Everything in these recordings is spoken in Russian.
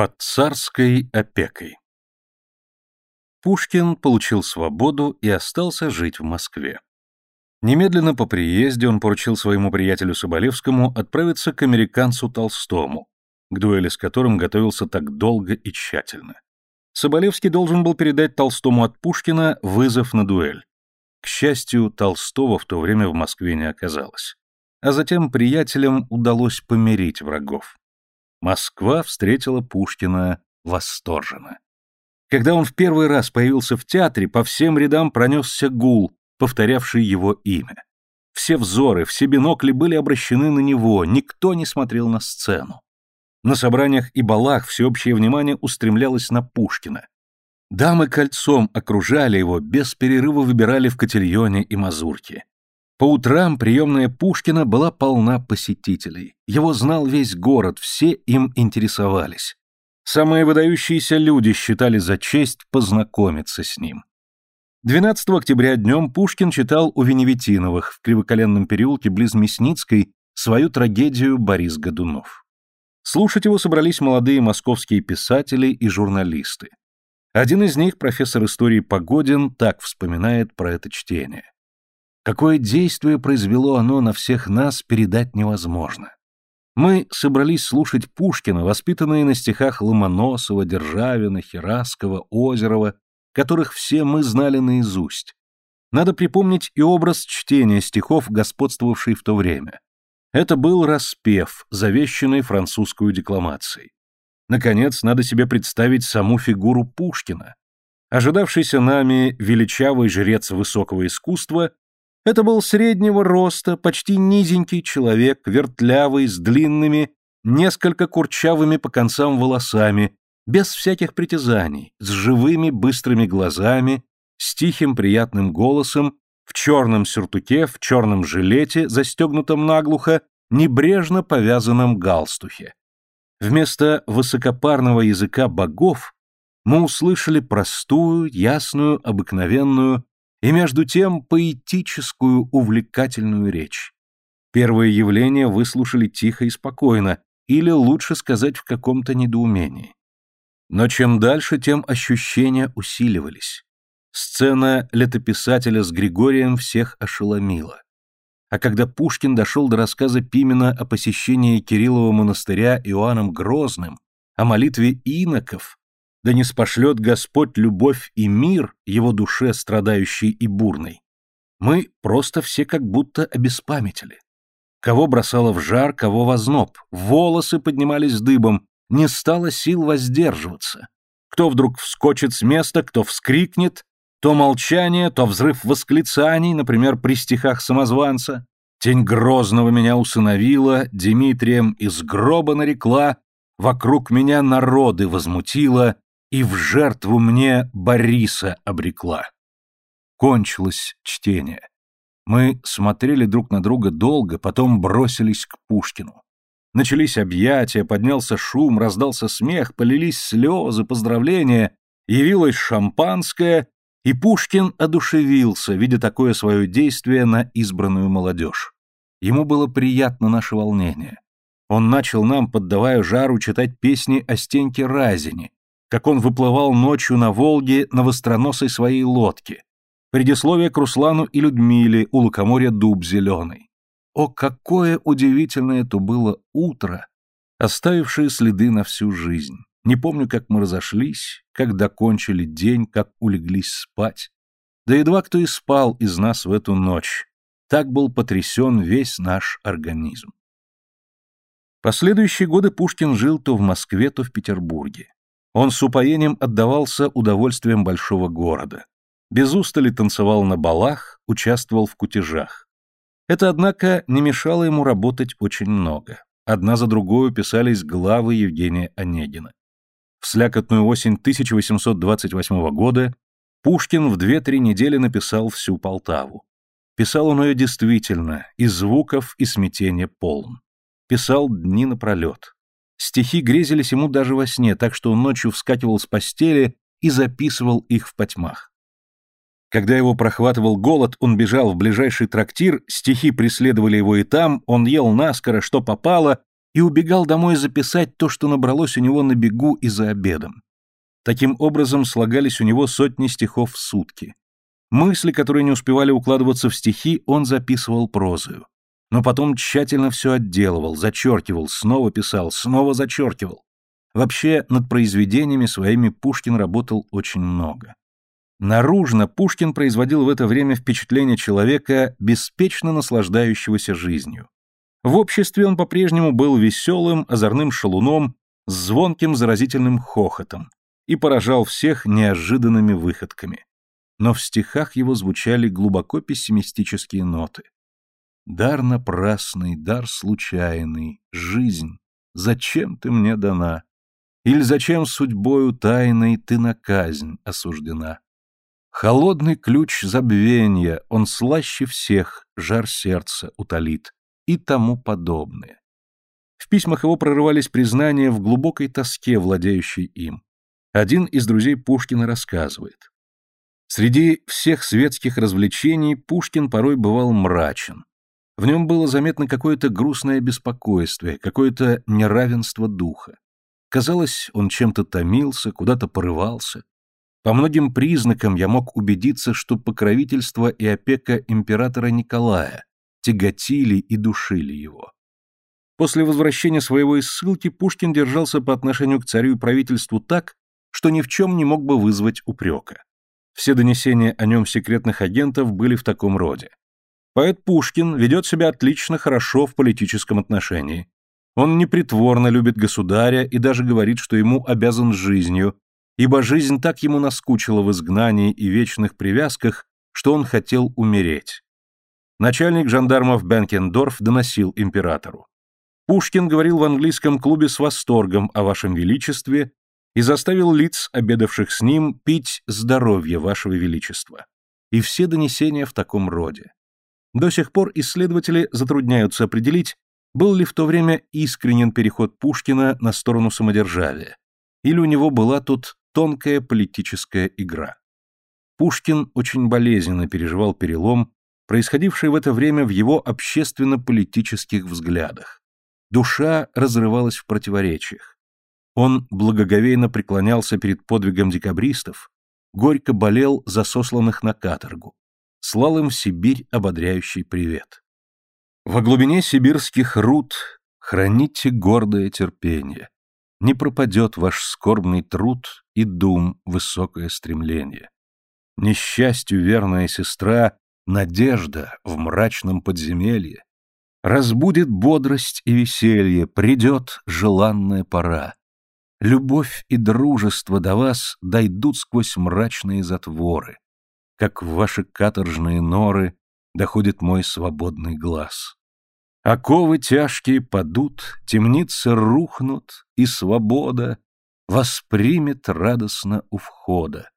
Под царской опекой Пушкин получил свободу и остался жить в Москве. Немедленно по приезде он поручил своему приятелю Соболевскому отправиться к американцу Толстому, к дуэли с которым готовился так долго и тщательно. Соболевский должен был передать Толстому от Пушкина вызов на дуэль. К счастью, Толстого в то время в Москве не оказалось. А затем приятелям удалось помирить врагов. Москва встретила Пушкина восторженно. Когда он в первый раз появился в театре, по всем рядам пронесся гул, повторявший его имя. Все взоры, все бинокли были обращены на него, никто не смотрел на сцену. На собраниях и балах всеобщее внимание устремлялось на Пушкина. Дамы кольцом окружали его, без перерыва выбирали в котельоне и мазурке. По утрам приемная Пушкина была полна посетителей. Его знал весь город, все им интересовались. Самые выдающиеся люди считали за честь познакомиться с ним. 12 октября днем Пушкин читал у Веневитиновых в Кривоколенном переулке близ Мясницкой свою трагедию «Борис Годунов». Слушать его собрались молодые московские писатели и журналисты. Один из них, профессор истории Погодин, так вспоминает про это чтение. Какое действие произвело оно на всех нас, передать невозможно. Мы собрались слушать Пушкина, воспитанные на стихах Ломоносова, Державина, Хераскова, Озерова, которых все мы знали наизусть. Надо припомнить и образ чтения стихов, господствовавший в то время. Это был распев, завещанный французскую декламацией. Наконец, надо себе представить саму фигуру Пушкина. Ожидавшийся нами величавый жрец высокого искусства это был среднего роста, почти низенький человек, вертлявый, с длинными, несколько курчавыми по концам волосами, без всяких притязаний, с живыми быстрыми глазами, с тихим приятным голосом, в черном сюртуке, в черном жилете, застегнутом наглухо, небрежно повязанном галстухе. Вместо высокопарного языка богов мы услышали простую, ясную, обыкновенную, и между тем поэтическую увлекательную речь. Первые явления выслушали тихо и спокойно, или лучше сказать в каком-то недоумении. Но чем дальше, тем ощущения усиливались. Сцена летописателя с Григорием всех ошеломила. А когда Пушкин дошел до рассказа Пимена о посещении Кириллова монастыря Иоанном Грозным, о молитве иноков, да не спошлет Господь любовь и мир его душе страдающей и бурной. Мы просто все как будто обеспамятили. Кого бросало в жар, кого в озноб, волосы поднимались дыбом, не стало сил воздерживаться. Кто вдруг вскочит с места, кто вскрикнет, то молчание, то взрыв восклицаний, например, при стихах самозванца. Тень Грозного меня усыновила, Дмитрием из гроба нарекла, вокруг меня народы возмутила, и в жертву мне Бориса обрекла. Кончилось чтение. Мы смотрели друг на друга долго, потом бросились к Пушкину. Начались объятия, поднялся шум, раздался смех, полились слезы, поздравления, явилось шампанское, и Пушкин одушевился, видя такое свое действие на избранную молодежь. Ему было приятно наше волнение. Он начал нам, поддавая жару, читать песни о Стеньке Разине, как он выплывал ночью на Волге на востроносой своей лодке. Предисловие к Руслану и Людмиле у лукоморья дуб зеленый. О, какое удивительное то было утро, оставившее следы на всю жизнь. Не помню, как мы разошлись, как докончили день, как улеглись спать. Да едва кто и спал из нас в эту ночь. Так был потрясен весь наш организм. Последующие годы Пушкин жил то в Москве, то в Петербурге. Он с упоением отдавался удовольствием большого города. Без устали танцевал на балах, участвовал в кутежах. Это, однако, не мешало ему работать очень много. Одна за другой писались главы Евгения Онегина. В слякотную осень 1828 года Пушкин в две-три недели написал всю Полтаву. Писал он ее действительно, и звуков, и смятения полн. Писал дни напролет. Стихи грезились ему даже во сне, так что он ночью вскакивал с постели и записывал их в потьмах. Когда его прохватывал голод, он бежал в ближайший трактир, стихи преследовали его и там, он ел наскоро, что попало, и убегал домой записать то, что набралось у него на бегу и за обедом. Таким образом слагались у него сотни стихов в сутки. Мысли, которые не успевали укладываться в стихи, он записывал прозою. Но потом тщательно все отделывал, зачеркивал, снова писал, снова зачеркивал. Вообще, над произведениями своими Пушкин работал очень много. Наружно Пушкин производил в это время впечатление человека, беспечно наслаждающегося жизнью. В обществе он по-прежнему был веселым, озорным шалуном, с звонким заразительным хохотом и поражал всех неожиданными выходками. Но в стихах его звучали глубоко пессимистические ноты. «Дар напрасный, дар случайный, жизнь, зачем ты мне дана? Или зачем судьбою тайной ты на казнь осуждена? Холодный ключ забвенья, он слаще всех жар сердца утолит и тому подобное. В письмах его прорывались признания в глубокой тоске, владеющей им. Один из друзей Пушкина рассказывает. Среди всех светских развлечений Пушкин порой бывал мрачен. В нем было заметно какое-то грустное беспокойство, какое-то неравенство духа. Казалось, он чем-то томился, куда-то порывался. По многим признакам я мог убедиться, что покровительство и опека императора Николая тяготили и душили его. После возвращения своего из ссылки Пушкин держался по отношению к царю и правительству так, что ни в чем не мог бы вызвать упрека. Все донесения о нем секретных агентов были в таком роде. Поэт Пушкин ведет себя отлично хорошо в политическом отношении. Он непритворно любит государя и даже говорит, что ему обязан жизнью, ибо жизнь так ему наскучила в изгнании и вечных привязках, что он хотел умереть. Начальник жандармов Бенкендорф доносил императору. Пушкин говорил в английском клубе с восторгом о вашем величестве и заставил лиц, обедавших с ним, пить здоровье вашего величества. И все донесения в таком роде. До сих пор исследователи затрудняются определить, был ли в то время искренен переход Пушкина на сторону самодержавия, или у него была тут тонкая политическая игра. Пушкин очень болезненно переживал перелом, происходившее в это время в его общественно-политических взглядах. Душа разрывалась в противоречиях. Он благоговейно преклонялся перед подвигом декабристов, горько болел за сосланных на каторгу, слал им в Сибирь ободряющий привет. Во глубине сибирских руд храните гордое терпение, не пропадет ваш скорбный труд и дум высокое стремление. Несчастью верная сестра Надежда в мрачном подземелье Разбудит бодрость и веселье, Придет желанная пора. Любовь и дружество до вас Дойдут сквозь мрачные затворы, Как в ваши каторжные норы Доходит мой свободный глаз. Оковы тяжкие падут, Темницы рухнут, и свобода Воспримет радостно у входа,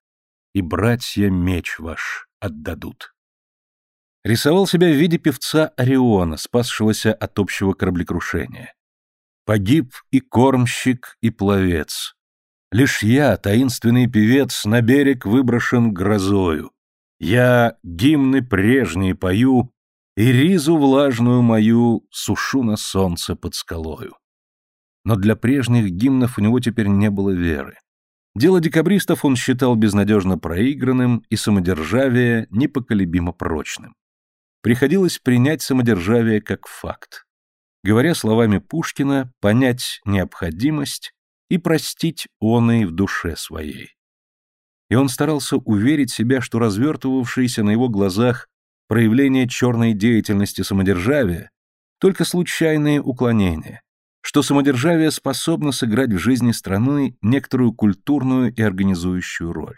И братья меч ваш отдадут рисовал себя в виде певца Ориона, спасшегося от общего кораблекрушения. Погиб и кормщик, и пловец. Лишь я, таинственный певец, на берег выброшен грозою. Я гимны прежние пою, и ризу влажную мою сушу на солнце под скалою. Но для прежних гимнов у него теперь не было веры. Дело декабристов он считал безнадежно проигранным и самодержавие непоколебимо прочным приходилось принять самодержавие как факт. Говоря словами Пушкина, понять необходимость и простить он и в душе своей. И он старался уверить себя, что развертывавшиеся на его глазах проявления черной деятельности самодержавия только случайные уклонения, что самодержавие способно сыграть в жизни страны некоторую культурную и организующую роль.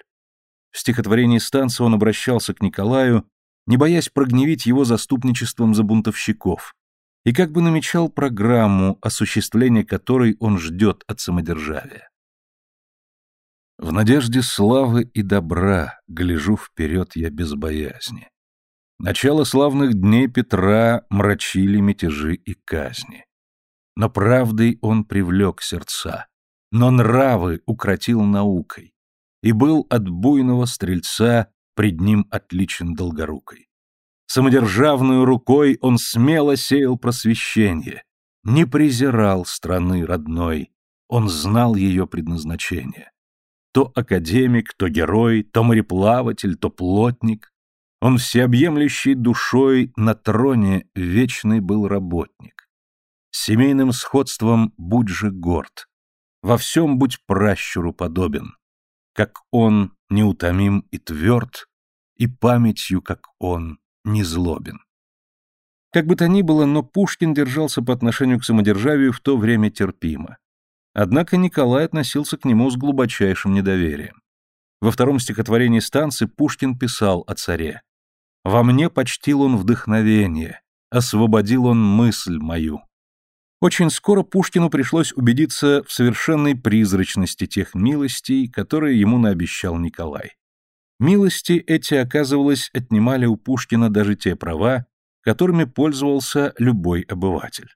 В стихотворении станции он обращался к Николаю не боясь прогневить его заступничеством за бунтовщиков, и как бы намечал программу, осуществления которой он ждет от самодержавия. В надежде славы и добра гляжу вперед я без боязни. Начало славных дней Петра мрачили мятежи и казни. Но правдой он привлек сердца, но нравы укротил наукой, и был от буйного стрельца пред ним отличен долгорукой. Самодержавную рукой он смело сеял просвещение, не презирал страны родной, он знал ее предназначение. То академик, то герой, то мореплаватель, то плотник. Он всеобъемлющей душой на троне вечный был работник. Семейным сходством будь же горд, во всем будь пращуру подобен, как он неутомим и тверд, и памятью, как он, не злобен. Как бы то ни было, но Пушкин держался по отношению к самодержавию в то время терпимо. Однако Николай относился к нему с глубочайшим недоверием. Во втором стихотворении станции Пушкин писал о царе. «Во мне почтил он вдохновение, освободил он мысль мою». Очень скоро Пушкину пришлось убедиться в совершенной призрачности тех милостей, которые ему наобещал Николай. Милости эти, оказывалось, отнимали у Пушкина даже те права, которыми пользовался любой обыватель.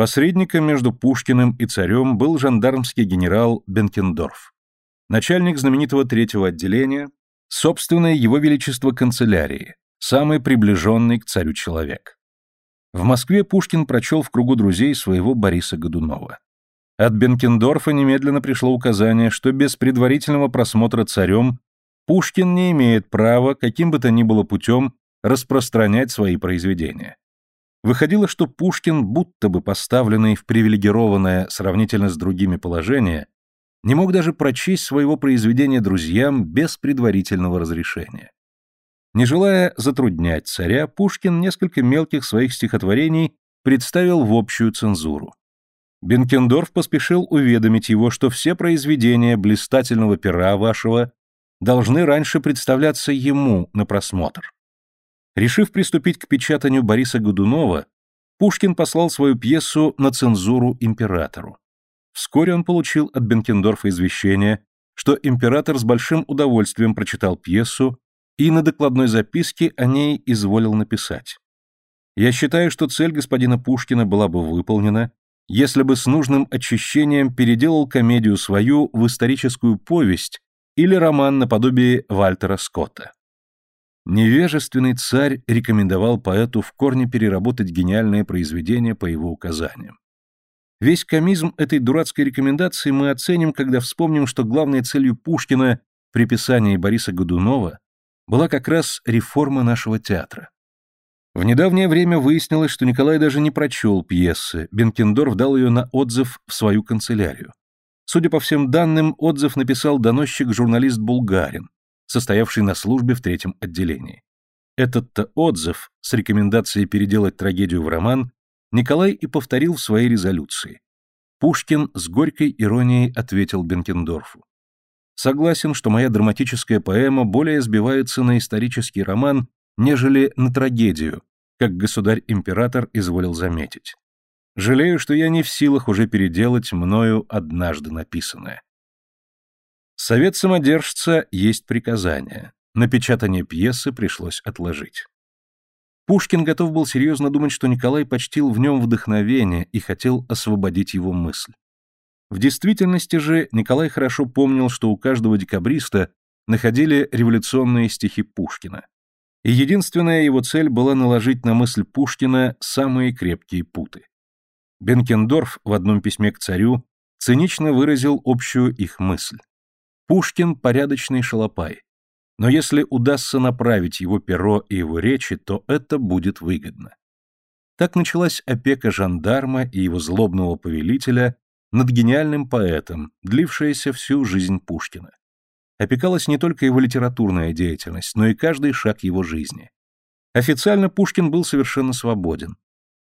Посредником между Пушкиным и царем был жандармский генерал Бенкендорф, начальник знаменитого третьего отделения, собственное его величество канцелярии, самый приближенный к царю человек. В Москве Пушкин прочел в кругу друзей своего Бориса Годунова. От Бенкендорфа немедленно пришло указание, что без предварительного просмотра царем Пушкин не имеет права каким бы то ни было путем распространять свои произведения. Выходило, что Пушкин, будто бы поставленный в привилегированное сравнительно с другими положение, не мог даже прочесть своего произведения друзьям без предварительного разрешения. Не желая затруднять царя, Пушкин несколько мелких своих стихотворений представил в общую цензуру. Бенкендорф поспешил уведомить его, что все произведения блистательного пера вашего должны раньше представляться ему на просмотр. Решив приступить к печатанию Бориса Годунова, Пушкин послал свою пьесу на цензуру императору. Вскоре он получил от Бенкендорфа извещение, что император с большим удовольствием прочитал пьесу и на докладной записке о ней изволил написать. Я считаю, что цель господина Пушкина была бы выполнена, если бы с нужным очищением переделал комедию свою в историческую повесть или роман наподобие Вальтера Скотта. Невежественный царь рекомендовал поэту в корне переработать гениальное произведение по его указаниям. Весь комизм этой дурацкой рекомендации мы оценим, когда вспомним, что главной целью Пушкина при писании Бориса Годунова была как раз реформа нашего театра. В недавнее время выяснилось, что Николай даже не прочел пьесы, Бенкендорф дал ее на отзыв в свою канцелярию. Судя по всем данным, отзыв написал доносчик-журналист Булгарин, состоявший на службе в третьем отделении. Этот-то отзыв с рекомендацией переделать трагедию в роман Николай и повторил в своей резолюции. Пушкин с горькой иронией ответил Бенкендорфу. Согласен, что моя драматическая поэма более сбивается на исторический роман, нежели на трагедию, как государь-император изволил заметить. Жалею, что я не в силах уже переделать мною однажды написанное. Совет самодержца есть приказание. Напечатание пьесы пришлось отложить. Пушкин готов был серьезно думать, что Николай почтил в нем вдохновение и хотел освободить его мысль. В действительности же Николай хорошо помнил, что у каждого декабриста находили революционные стихи Пушкина. И единственная его цель была наложить на мысль Пушкина самые крепкие путы. Бенкендорф в одном письме к царю цинично выразил общую их мысль. Пушкин – порядочный шалопай. Но если удастся направить его перо и его речи, то это будет выгодно. Так началась опека жандарма и его злобного повелителя над гениальным поэтом, длившаяся всю жизнь Пушкина. Опекалась не только его литературная деятельность, но и каждый шаг его жизни. Официально Пушкин был совершенно свободен.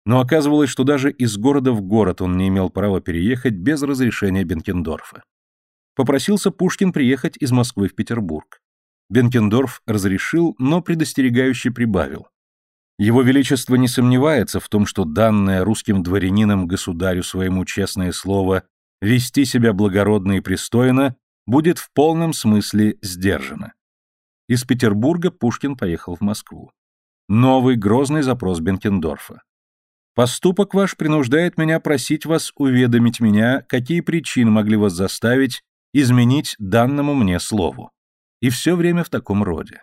Но оказывалось, что даже из города в город он не имел права переехать без разрешения Бенкендорфа попросился Пушкин приехать из Москвы в Петербург. Бенкендорф разрешил, но предостерегающе прибавил. Его Величество не сомневается в том, что данное русским дворянином государю своему честное слово вести себя благородно и пристойно будет в полном смысле сдержано. Из Петербурга Пушкин поехал в Москву. Новый грозный запрос Бенкендорфа. Поступок ваш принуждает меня просить вас уведомить меня, какие причины могли вас заставить изменить данному мне слову. И все время в таком роде.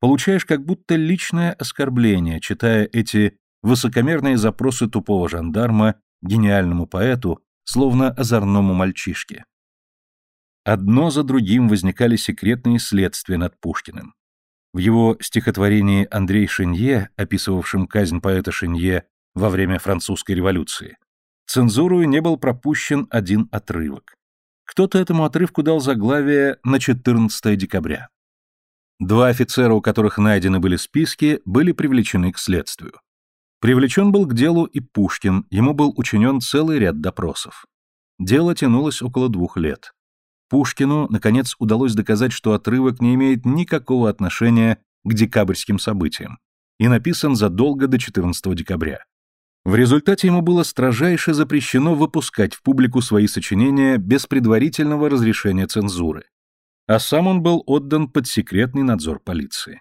Получаешь как будто личное оскорбление, читая эти высокомерные запросы тупого жандарма гениальному поэту, словно озорному мальчишке. Одно за другим возникали секретные следствия над Пушкиным. В его стихотворении «Андрей Шенье», описывавшем казнь поэта Шенье во время французской революции, цензурою не был пропущен один отрывок. Кто-то этому отрывку дал заглавие на 14 декабря. Два офицера, у которых найдены были списки, были привлечены к следствию. Привлечен был к делу и Пушкин, ему был учинен целый ряд допросов. Дело тянулось около двух лет. Пушкину, наконец, удалось доказать, что отрывок не имеет никакого отношения к декабрьским событиям и написан задолго до 14 декабря. В результате ему было строжайше запрещено выпускать в публику свои сочинения без предварительного разрешения цензуры, а сам он был отдан под секретный надзор полиции.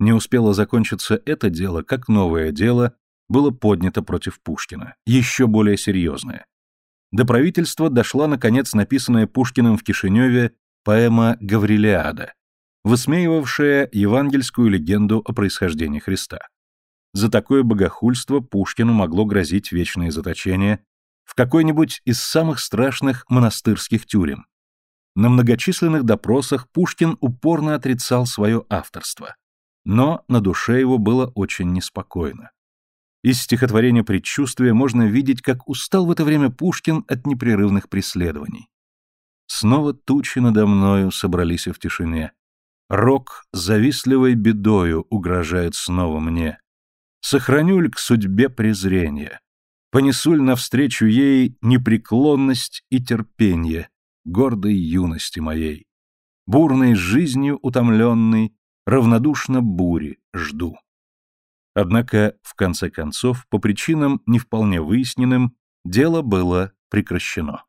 Не успело закончиться это дело, как новое дело было поднято против Пушкина, еще более серьезное. До правительства дошла, наконец, написанная Пушкиным в Кишиневе поэма «Гаврилиада», высмеивавшая евангельскую легенду о происхождении Христа. За такое богохульство Пушкину могло грозить вечное заточение в какой-нибудь из самых страшных монастырских тюрем. На многочисленных допросах Пушкин упорно отрицал свое авторство, но на душе его было очень неспокойно. Из стихотворения «Предчувствие» можно видеть, как устал в это время Пушкин от непрерывных преследований. Снова тучи надо мною собрались в тишине. Рок завистливой бедою угрожает снова мне. Сохраню ль к судьбе презрение? Понесу ль навстречу ей непреклонность и терпение гордой юности моей? Бурной жизнью утомленный, равнодушно бури жду. Однако, в конце концов, по причинам не вполне выясненным, дело было прекращено.